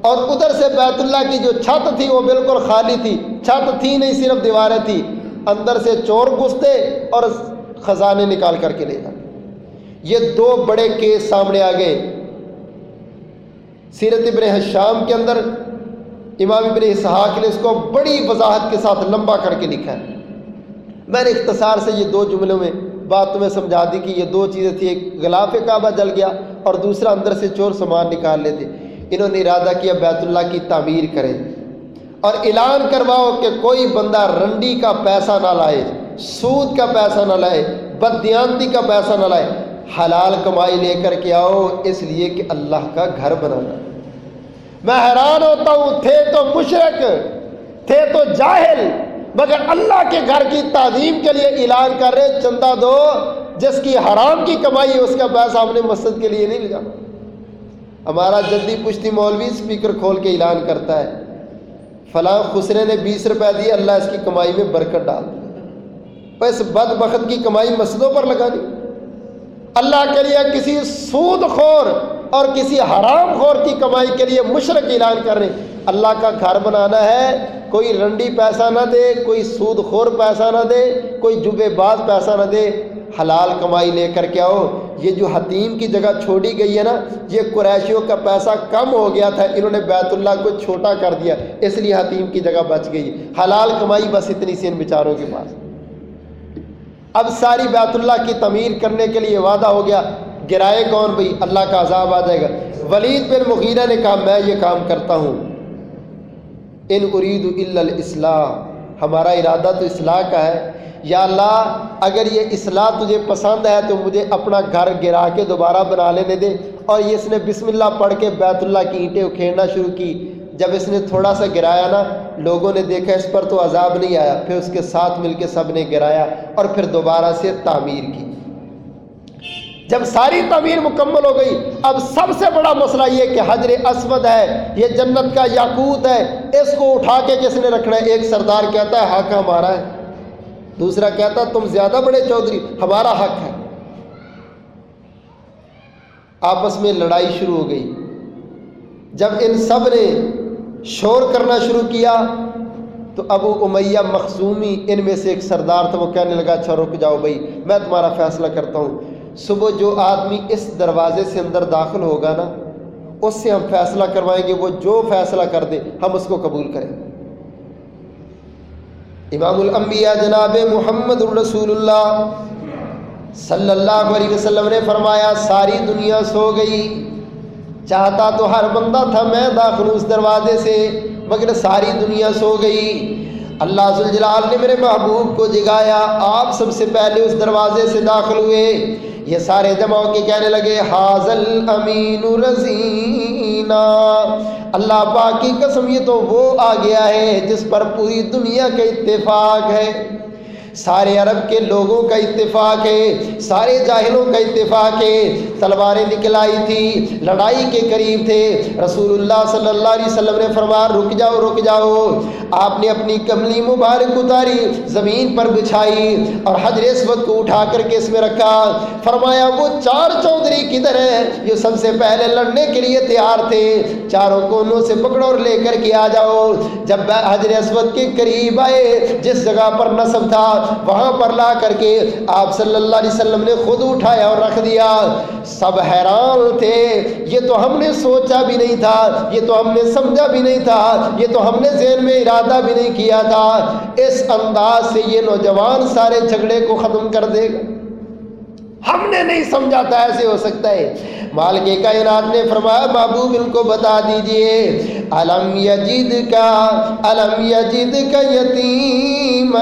اور ادھر سے بیت اللہ کی جو چھت تھی وہ بالکل خالی تھی۔ چھت تھی نہیں، صرف دیواریں تھی اندر سے چور گھستے اور خزانے نکال کر کے لے جاتے یہ دو بڑے کیس سامنے آ گئے۔ سیرت ابن حشام کے اندر امام ابن اسحاق نے اس کو بڑی وضاحت کے ساتھ لمبا کر کے لکھا ہے۔ میں نے اختصار سے یہ دو جملوں میں بات تمہیں سمجھا دی کہ یہ دو چیزیں تھیں، ایک غلاف کعبہ جل گیا اور دوسرا اندر سے چور سامان نکال لیتے۔ انہوں نے ارادہ کیا بیت اللہ کی تعمیر کریں۔ اور اعلان کرواؤ کہ کوئی بندہ رنڈی کا پیسہ نہ لائے، سود کا پیسہ نہ لائے بدیانتی کا پیسہ نہ لائے، حلال کمائی لے کر کے آؤ، اس لیے کہ اللہ کا گھر بنانا میں حیران ہوتا ہوں، تھے تو مشرق، تھے تو جاہل، مگر اللہ کے گھر کی تعظیم کے لیے اعلان کر رہے چندہ دو، جس کی حرام کی کمائی، اس کا پیسہ ہم نے مسجد کے لیے نہیں لے جانا ہمارا جلدی پشتی مولوی اسپیکر کھول کے اعلان کرتا ہے فلاں خسرے نے بیس روپے دیے، اللہ اس کی کمائی میں برکت ڈال دی۔ بس بد بخت کی کمائی مسجدوں پر لگا دی۔ اللہ کے لیے کسی سود خور اور کسی حرام خور کی کمائی کے لیے مشرق اعلان کر رہے۔ اللہ کا گھر بنانا ہے، کوئی رنڈی پیسہ نہ دے، کوئی سود خور پیسہ نہ دے، کوئی جبے باز پیسہ نہ دے۔ حلال کمائی لے کر کے آؤ۔ یہ جو حتیم کی جگہ چھوڑی گئی ہے نا، یہ قریشیوں کا پیسہ کم ہو گیا تھا، انہوں نے بیت اللہ کو چھوٹا کر دیا، اس لیے حتیم کی جگہ بچ گئی۔ حلال کمائی بس اتنی سی ان بیچاروں کے پاس۔ اب ساری بیت اللہ کی تعمیر کرنے کے لیے وعدہ ہو گیا، گرائے کون بھائی؟ اللہ کا عذاب آ جائے گا۔ ولید بن مغیرہ نے کہا، میں یہ کام کرتا ہوں۔ ان ارید الاصلاح ہمارا ارادہ تو اصلاح کا ہے۔ یا اللہ، اگر یہ اصلاح تجھے پسند ہے تو مجھے اپنا گھر گرا کے دوبارہ بنا لینے دے۔ اور یہ اس نے بسم اللہ پڑھ کے بیت اللہ کی اینٹیں اکھیڑنا شروع کی۔ جب اس نے تھوڑا سا گرایا نا، لوگوں نے دیکھا اس پر تو عذاب نہیں آیا۔ پھر اس کے ساتھ مل کے سب نے گرایا اور پھر دوبارہ سے تعمیر کی۔ جب ساری تعمیر مکمل ہو گئی، اب سب سے بڑا مسئلہ یہ کہ حجر اسود ہے، یہ جنت کا یاقوت ہے۔ اس کو اٹھا کے کس نے رکھنا ہے؟ ایک سردار کہتا ہے حق ہمارا ہے۔ دوسرا کہتا، تم زیادہ بڑے چودھری، ہمارا حق ہے. آپس میں لڑائی شروع ہو گئی۔ جب ان سب نے شور کرنا شروع کیا، تو ابو امیہ مخصومی ان میں سے ایک سردار تھا، وہ کہنے لگا اچھا رک جاؤ بھائی، میں تمہارا فیصلہ کرتا ہوں۔ صبح جو آدمی اس دروازے سے اندر داخل ہوگا نا، اس سے ہم فیصلہ کروائیں گے، وہ جو فیصلہ کر دے، ہم اس کو قبول کریں امام الانبیاء جناب محمد الرسول اللہ صلی اللہ علیہ وسلم نے فرمایا ساری دنیا سو گئی چاہتا تو ہر بندہ تھا میں داخل اس دروازے سے مگر ساری دنیا سو گئی اللہ ذوالجلال نے میرے محبوب کو جگایا آپ سب سے پہلے اس دروازے سے داخل ہوئے یہ سارے جمع ہو کے کہنے لگے حاضل امین رضینا اللہ پاک کی قسم یہ تو وہ آ گیا ہے جس پر پوری دنیا کا اتفاق ہے۔ سارے عرب کے لوگوں کا اتفاق ہے، سارے جاہلوں کا اتفاق ہے۔ تلواریں نکل آئی تھی، لڑائی کے قریب تھے۔ رسول اللہ صلی اللہ علیہ وسلم نے فرما رک جاؤ رک جاؤ۔ آپ نے اپنی کملی مبارک اتاری، زمین پر بچھائی اور حجر اسود کو اٹھا کر کے اس میں رکھا۔ فرمایا، وہ چار چودھری کدھر ہے جو سب سے پہلے لڑنے کے لیے تیار تھے؟ چاروں کونوں سے پکڑو اور لے کر کے آ جاؤ۔ جب حجر اسود کے قریب آئے، جس جگہ پر نصب تھا وہاں پر لا کر کے آپ صلی اللہ علیہ وسلم نے خود اٹھایا اور رکھ دیا۔ سب حیران تھے۔ یہ تو ہم نے سوچا بھی نہیں تھا، یہ تو ہم نے سمجھا بھی نہیں تھا، یہ تو ہم نے ذہن میں ارادہ بھی نہیں کیا تھا۔ اس انداز سے یہ نوجوان سارے جھگڑے کو ختم کر دے گا۔ ہم نے نہیں سمجھا تھا ایسے ہو سکتا ہے۔ مالک کائنات نے فرمایا، محبوب، ان کو بتا دیجیے۔ علم یجد کا علم یجد کا یتیم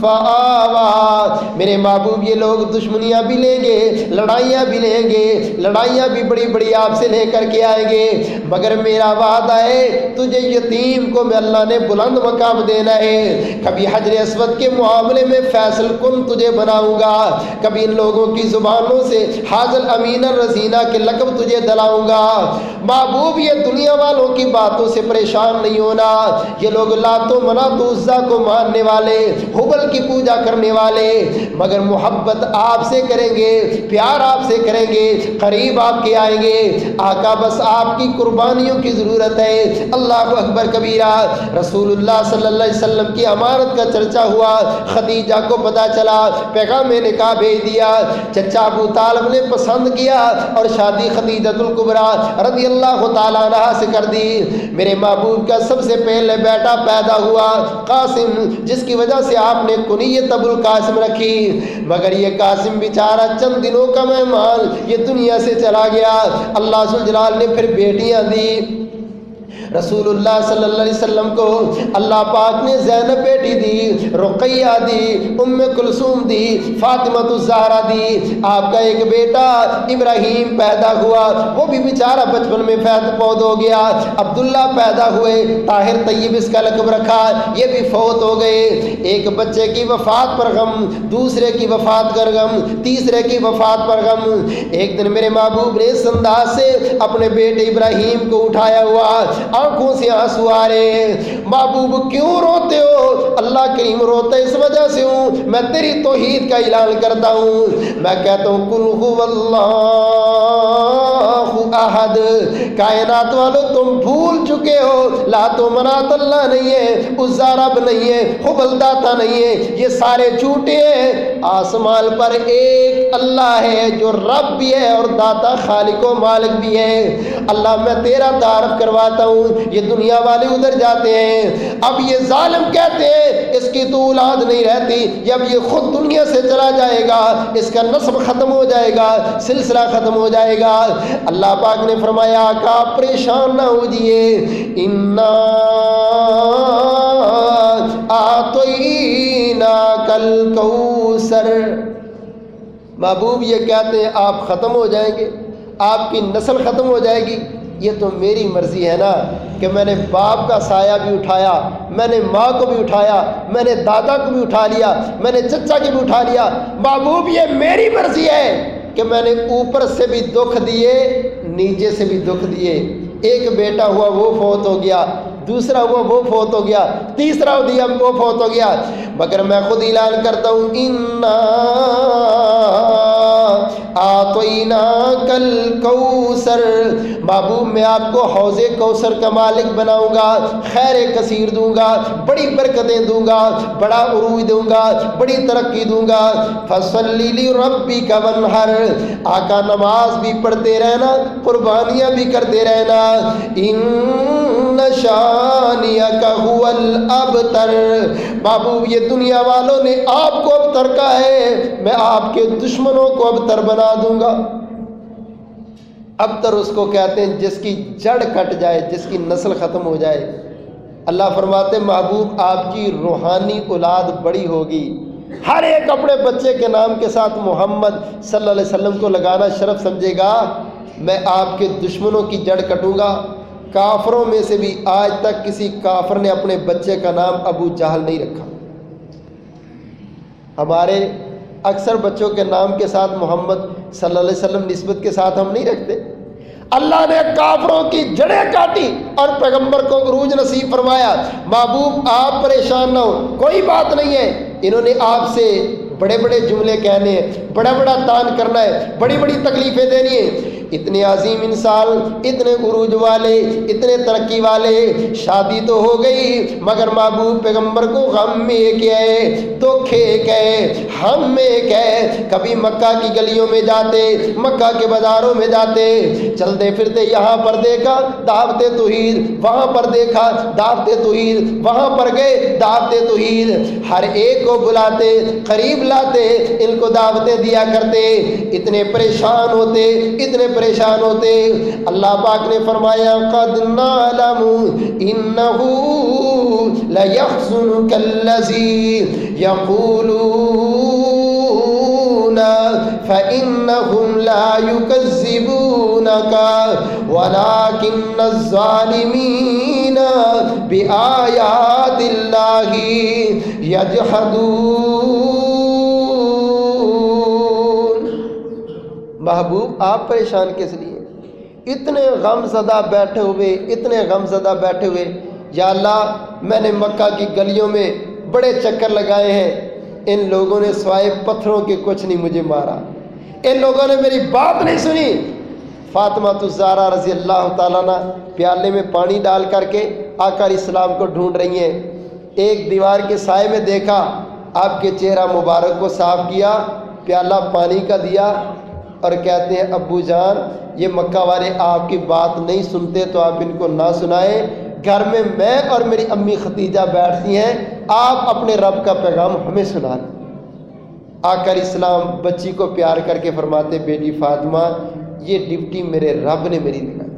فآوا۔ میرے محبوب، یہ لوگ دشمنیاں بھی لیں گے، لڑائیاں بھی لیں گے، لڑائیاں بھی بڑی بڑی آپ سے لے کر کے آئیں گے۔ مگر میرا وعدہ ہے، تجھے یتیم کو میں اللہ نے بلند مقام دینا ہے۔ کبھی حجر اسود کے معاملے میں فیصل کن تجھے بناؤں گا، کبھی ان لوگوں کی کی زبانوں سے حاضر امین الرزینہ کے لقب تجھے دلاؤں گا۔ محبوب، یہ دنیا والوں کی باتوں سے پریشان نہیں ہونا۔ یہ لوگ لاتو منا تو عزا کو ماننے والے، حبل کی پوجا کرنے والے۔ مگر محبت آپ سے کریں گے، پیار آپ سے کریں گے، قریب آپ کے آئیں گے۔ آقا بس آپ کی قربانیوں کی ضرورت ہے۔ اللہ کو اکبر کبیرہ، رسول اللہ صلی اللہ علیہ وسلم کی امانت کا چرچا ہوا، خدیجہ کو پتا چلا، پیغام نکاح بھیج دیا۔ چچا ابو طالب نے پسند کیا اور شادی خدیجت القبرا رضی اللہ تعالیٰ عنہ سے کر دی۔ میرے محبوب کا سب سے پہلے بیٹا پیدا ہوا قاسم، جس کی وجہ سے آپ نے کنیت ابو القاسم رکھی۔ مگر یہ قاسم بیچارہ چند دنوں کا مہمان، یہ دنیا سے چلا گیا۔ اللہ سلجلال نے پھر بیٹیاں دی رسول اللہ صلی اللہ علیہ وسلم کو اللہ پاک نے زینب بیٹی دی، رقیہ دی، ام کلثوم دی، فاطمہ الزہرا دی۔ آپ کا ایک بیٹا ابراہیم پیدا ہوا، وہ بھی بیچارہ بچپن میں فیض پود ہو گیا۔ عبداللہ پیدا ہوئے، طاہر طیب اس کا لقب رکھا، یہ بھی فوت ہو گئے۔ ایک بچے کی وفات پر غم، دوسرے کی وفات کر غم، تیسرے کی وفات پر غم۔ ایک دن میرے محبوب نے اس انداز سے اپنے بیٹے ابراہیم کو اٹھایا ہوا۔ آنکھوں سے آنسو آ رہے ہیں۔ محبوب کیوں روتے ہو؟ اللہ کریم روتا اس وجہ سے ہوں۔ میں تیری توحید کا اعلان کرتا ہوں۔ میں کہتا ہوں کل اللہ۔ احد کائنات والو، تم بھول چکے ہو۔ لا تو منات اللہ نہیں ہے۔ عزا، رب نہیں ہے۔ حبل داتا نہیں ہے۔ یہ سارے جھوٹے ہیں۔ آسمان پر ایک اللہ ہے، جو رب بھی ہے اور داتا، خالق و مالک بھی ہے۔ اللہ، میں تیرا تعارف کرواتا ہوں۔ یہ دنیا والے ادھر جاتے ہیں۔ اب یہ ظالم کہتے ہیں، اس کی تو اولاد نہیں رہتی۔ جب یہ خود دنیا سے چلا جائے گا۔ اس کا نصب ختم ہو جائے گا، سلسلہ ختم ہو جائے گا۔ اللہ پاک نے فرمایا کا پریشان نہ ہو جیے انا آتوینا کل کوسر محبوب یہ کہتے ہیں، آپ ختم ہو جائیں گے، آپ کی نسل ختم ہو جائے گی۔ یہ تو میری مرضی ہے نا کہ میں نے باپ کا سایہ بھی اٹھایا، میں نے ماں کو بھی اٹھایا، میں نے دادا کو بھی اٹھا لیا، میں نے چچا کو بھی اٹھا لیا۔ محبوب یہ میری مرضی ہے کہ میں نے اوپر سے بھی دکھ دیے نیچے سے بھی دکھ دیے۔ ایک بیٹا ہوا وہ فوت ہو گیا، دوسرا ہوا وہ فوت ہو گیا، تیسرا دیا وہ فوت ہو گیا۔ مگر میں خود اعلان کرتا ہوں، انا آتوینا کل کوسر بابو میں آپ کو حوض کوسر کا مالک بناؤں گا، خیر کثیر دوں گا، بڑی برکتیں دوں گا، بڑا عروج دوں گا، بڑی ترقی دوں گا۔ فصلی ربی کا ونہر آقا نماز بھی پڑھتے رہنا، قربانیاں بھی کرتے رہنا۔ ان شانیہ کا هو الابتر بابو یہ دنیا والوں نے آپ کو اب ترکا ہے، میں آپ کے دشمنوں کو اب تر بنا دوں گا۔ اب تر اس کو کہتے ہیں جس کی جڑ کٹ جائے، جس کی نسل ختم ہو جائے۔ اللہ فرماتے محبوب، آپ کی روحانی اولاد بڑی ہوگی۔ ہر ایک اپنے بچے کے نام کے ساتھ محمد صلی اللہ علیہ وسلم کو لگانا شرف سمجھے گا۔ میں آپ کے دشمنوں کی جڑ کٹوں گا۔ کافروں میں سے بھی آج تک کسی کافر نے اپنے بچے کا نام ابو جہل نہیں رکھا۔ ہمارے اکثر بچوں کے نام کے ساتھ محمد صلی اللہ علیہ وسلم نسبت کے ساتھ ہم نہیں رکھتے۔ اللہ نے کافروں کی جڑیں کاٹی اور پیغمبر کو عروج نصیب فرمایا، محبوب، آپ پریشان نہ ہو کوئی بات نہیں ہے۔ انہوں نے آپ سے بڑے بڑے جملے کہنے ہیں، بڑا بڑا تان کرنا ہے، بڑی بڑی تکلیفیں دینی ہے اتنے عظیم انسان، اتنے عروج والے، اتنے ترقی والے، شادی تو ہو گئی، مگر محبوب پیغمبر کو غم میں ایک ہے، دکھ ایک ہے، ہم میں ایک ہے۔ کبھی مکہ کی گلیوں میں جاتے، مکہ کے بازاروں میں جاتے، چلتے پھرتے یہاں پر دیکھا، دعوت توحید، وہاں پر دیکھا، دعوت توحید، وہاں پر گئے، دعوت توحید۔ ہر ایک کو بلاتے، قریب لاتے، ان کو دعوتیں دیا کرتے۔ اتنے پریشان ہوتے، اتنے پریشان ہوتے اللہ پاک نے فرمایا، قد نعلم انہو لیحزنک اللذی یقولون فإنهم لا يكذبونك ولكن الظالمين بآيات الله يجحدون محبوب، آپ پریشان کس لیے؟ اتنے غم زدہ بیٹھے ہوئے، اتنے غم زدہ بیٹھے ہوئے، یا اللہ، میں نے مکہ کی گلیوں میں بڑے چکر لگائے ہیں۔ ان لوگوں نے سوائے پتھروں کے کچھ نہیں مجھے مارا۔ ان لوگوں نے میری بات نہیں سنی۔ فاطمہ تزارہ رضی اللہ تعالیٰ نے پیالے میں پانی ڈال کر کے آقا علیہ السلام کو ڈھونڈ رہی ہیں۔ ایک دیوار کے سائے میں دیکھا، آپ کے چہرہ مبارک کو صاف کیا، پیالہ پانی کا دیا اور کہتے ہیں، ابو جان، یہ مکہ والے آپ کی بات نہیں سنتے تو آپ ان کو نہ سنائیں۔ گھر میں میں اور میری امی ختیجہ بیٹھتی ہیں، آپ اپنے رب کا پیغام ہمیں سنا دیں آ کر اسلام بچی کو پیار کر کے فرماتے، بیٹی فاطمہ، یہ ڈپٹی میرے رب نے میری دکھائی۔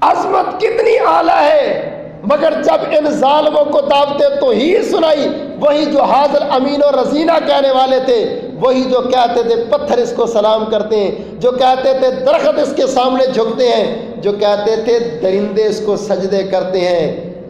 عظمت کتنی اعلیٰ ہے، مگر جب ان ظالموں کو دعوتیں تو ہی سنائی۔ وہی جو حاضر امین و رزینہ کہنے والے تھے وہی جو کہتے تھے پتھر اس کو سلام کرتے ہیں، جو کہتے تھے درخت اس کے سامنے جھکتے ہیں، جو کہتے تھے درندے اس کو سجدے کرتے ہیں۔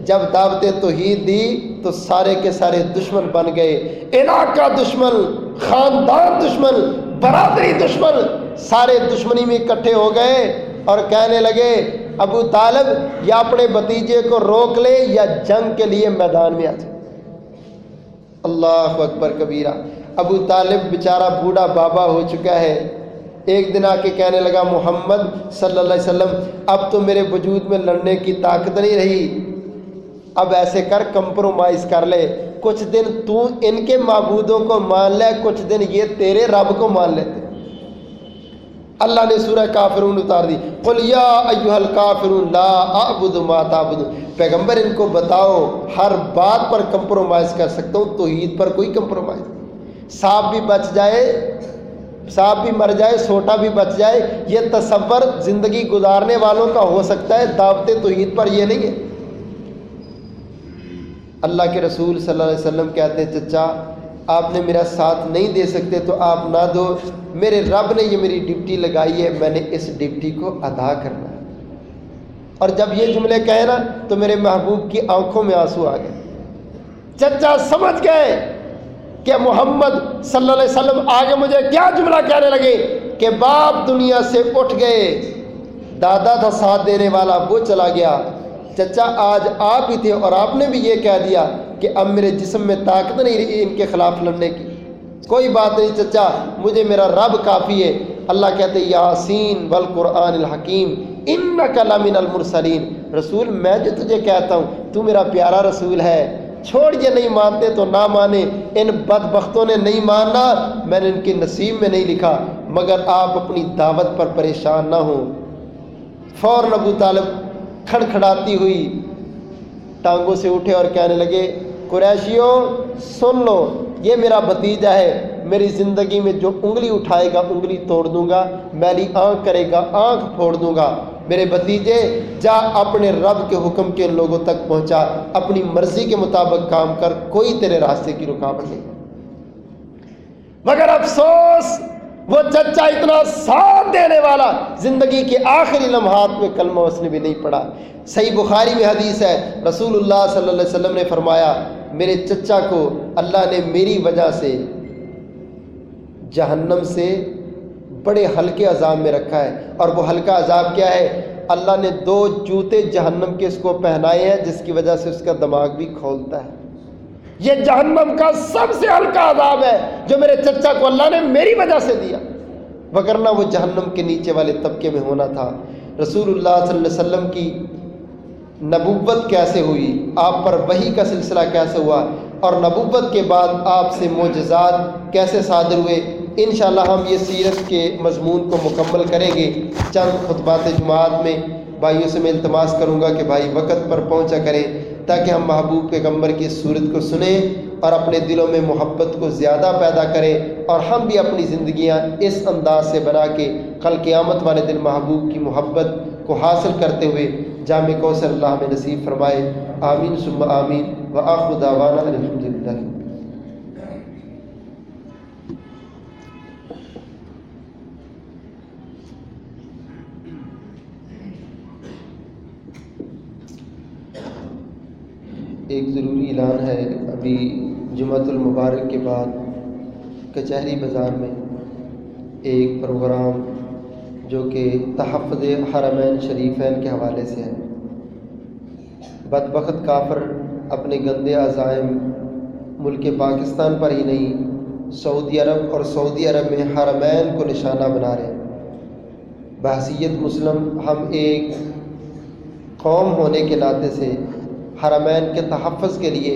جب دعوت توحید دی تو سارے کے سارے دشمن بن گئے۔ علاقہ دشمن، خاندان دشمن، برادری دشمن سارے دشمنی میں اکٹھے ہو گئے اور کہنے لگے، ابو طالب، یا اپنے بتیجے کو روک لے یا جنگ کے لیے میدان میں آ جائے اللہ اکبر کبیرہ ابو طالب بیچارہ بوڑھا بابا ہو چکا ہے۔ ایک دن آ کے کہنے لگا، محمد صلی اللہ علیہ وسلم، اب تو میرے وجود میں لڑنے کی طاقت نہیں رہی۔ اب ایسے کر، کمپرومائز کر لے۔ کچھ دن تو ان کے معبودوں کو مان لے، کچھ دن یہ تیرے رب کو مان لیتے۔ اللہ نے سورہ کافرون اتار دی۔ قل یا ایوہ الکافرون لا اعبد ما تعبد پیغمبر ان کو بتاؤ، ہر بات پر کمپرومائز کر سکتا ہوں، توحید پر کوئی کمپرومائز سانپ بھی بچ جائے، سانپ بھی مر جائے، سوٹا بھی بچ جائے، یہ تصور زندگی گزارنے والوں کا ہو سکتا ہے، دعوت توحید پر یہ نہیں ہے۔ اللہ کے رسول صلی اللہ علیہ وسلم کہتے ہیں، چچا، آپ نے میرا ساتھ نہیں دے سکتے تو آپ نہ دو، میرے رب نے یہ میری ڈپٹی لگائی ہے، میں نے اس ڈپٹی کو ادا کرنا ہے۔ اور جب یہ جملے کہے نا، تو میرے محبوب کی آنکھوں میں آنسو آ گئے۔ چچا، سمجھ گئے؟ کہ محمد صلی اللہ علیہ وسلم آگے مجھے کیا جملہ کہنے لگے کہ باپ دنیا سے اٹھ گئے، دادا تھا ساتھ دینے والا، وہ چلا گیا۔ چچا آج آپ ہی تھے اور آپ نے بھی یہ کہہ دیا کہ اب میرے جسم میں طاقت نہیں رہی ان کے خلاف لڑنے کی۔ کوئی بات نہیں چچا، مجھے میرا رب کافی ہے۔ اللہ کہتے یاسین والقرآن الحکیم ان کلامن المرسلین۔ رسول، میں جو تجھے کہتا ہوں، تو میرا پیارا رسول ہے۔ چھوڑ یہ نہیں مانتے تو نہ مانے۔ ان بدبختوں نے نہیں ماننا، میں نے ان کے نصیب میں نہیں لکھا، مگر آپ اپنی دعوت پر پریشان نہ ہوں۔ فوراً ابو طالب کھڑکھڑاتی ہوئی ٹانگوں سے اٹھے اور کہنے لگے، قریشیوں، سن لو، یہ میرا بھتیجا ہے، میری زندگی میں جو انگلی اٹھائے گا، انگلی توڑ دوں گا، میری آنکھ کرے گا، آنکھ پھوڑ دوں گا۔ میرے بھتیجے، جا اپنے رب کے حکم کے لوگوں تک پہنچا، اپنی مرضی کے مطابق کام کر، کوئی تیرے راستے کی رکاوٹ نہیں۔ مگر افسوس، وہ چچا اتنا ساتھ دینے والا زندگی کے آخری لمحات میں کلمہ اس نے بھی نہیں پڑھا۔ صحیح بخاری میں حدیث ہے، رسول اللہ صلی اللہ علیہ وسلم نے فرمایا، میرے چچا کو اللہ نے میری وجہ سے جہنم سے بڑے ہلکے عذاب میں رکھا ہے۔ اور وہ ہلکا عذاب کیا ہے؟ اللہ نے دو جوتے جہنم کے اس کو پہنائے ہیں، جس کی وجہ سے اس کا دماغ بھی کھولتا ہے۔ یہ جہنم کا سب سے ہلکا عذاب ہے، جو میرے چچا کو اللہ نے میری وجہ سے دیا۔ وگرنہ وہ جہنم کے نیچے والے طبقے میں ہونا تھا۔ رسول اللہ صلی اللہ علیہ وسلم کی نبوت کیسے ہوئی؟ آپ پر وہی کا سلسلہ کیسے ہوا؟ اور نبوت کے بعد آپ سے معجزات کیسے صادر ہوئے؟ انشاءاللہ ہم یہ سیرت کے مضمون کو مکمل کریں گے۔ چند خطبات جماعت میں بھائیوں سے میں التماس کروں گا کہ بھائی وقت پر پہنچا کریں تاکہ ہم محبوب پیغمبر کی صورت کو سنیں اور اپنے دلوں میں محبت کو زیادہ پیدا کریں اور ہم بھی اپنی زندگیاں اس انداز سے بنا کے کل قیامت والے دن محبوب کی محبت کو حاصل کرتے ہوئے جامع کوثر اللہ میں نصیب فرمائے۔ آمین، ثم آمین و آخر دعوانا الحمد للہ ایک ضروری اعلان ہے، ابھی جمعۃ المبارک کے بعد کچہری بازار میں ایک پروگرام جو کہ تحفظ حرمین شریفین کے حوالے سے ہے۔ بدبخت کافر اپنے گندے عزائم ملک پاکستان پر ہی نہیں، سعودی عرب اور سعودی عرب میں حرمین کو نشانہ بنا رہے ہیں۔ بحثیت مسلم، ہم ایک قوم ہونے کے ناطے سے حرمین کے تحفظ کے لیے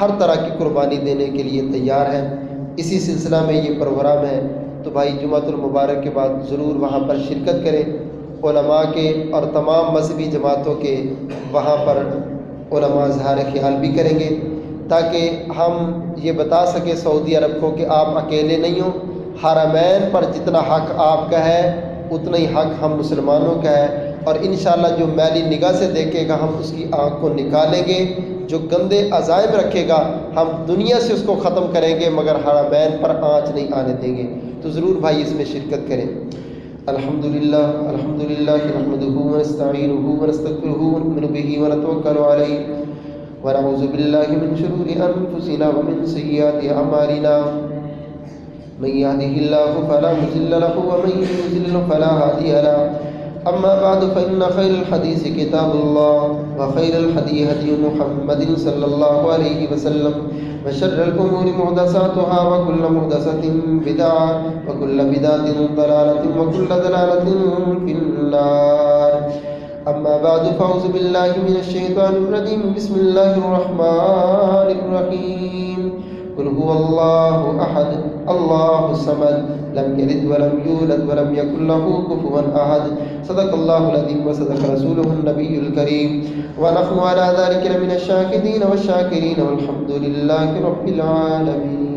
ہر طرح کی قربانی دینے کے لیے تیار ہیں۔ اسی سلسلہ میں یہ پروگرام ہے تو بھائی جمعۃ المبارک کے بعد ضرور وہاں پر شرکت کریں۔ علماء کے اور تمام مذہبی جماعتوں کے وہاں پر علماء اظہار خیال بھی کریں گے تاکہ ہم یہ بتا سکیں سعودی عرب کو کہ آپ اکیلے نہیں ہوں۔ حرمین پر جتنا حق آپ کا ہے، اتنا ہی حق ہم مسلمانوں کا ہے۔ اور انشاءاللہ جو میلی نگاہ سے دیکھے گا، ہم اس کی آنکھ کو نکالیں گے، جو گندے عزائم رکھے گا، ہم دنیا سے اس کو ختم کریں گے، مگر حرمین پر آنچ نہیں آنے دیں گے۔ تو ضرور بھائی اس میں شرکت کریں۔ الحمد للہ الحمد للہ ونعوذ بالله من شرور أنفسنا ومن سيئات أعمالنا من يهده الله فلا مضل له، ومن يضلل فلا هادي له۔ أما بعد، فإن خير الحديث كتاب الله، وخير الهدي هدي محمد صلى الله عليه وسلم، وشر الأمور محدثاتها، وكل محدثة بدعة، وكل بدعة ضلالة، وكل ضلالة في النار. أما بعد، فأعوذ بالله من الشيطان الرجيم. بسم الله الرحمن الرحيم. قل هو الله أحد، الله الصمد، لم يلد ولم يولد ولم يكن له كفوا أحد. صدق الله العظيم وصدق رسوله النبي الكريم. ونحن على ذلك من الشاكدين والشاكرين والحمد لله رب العالمين.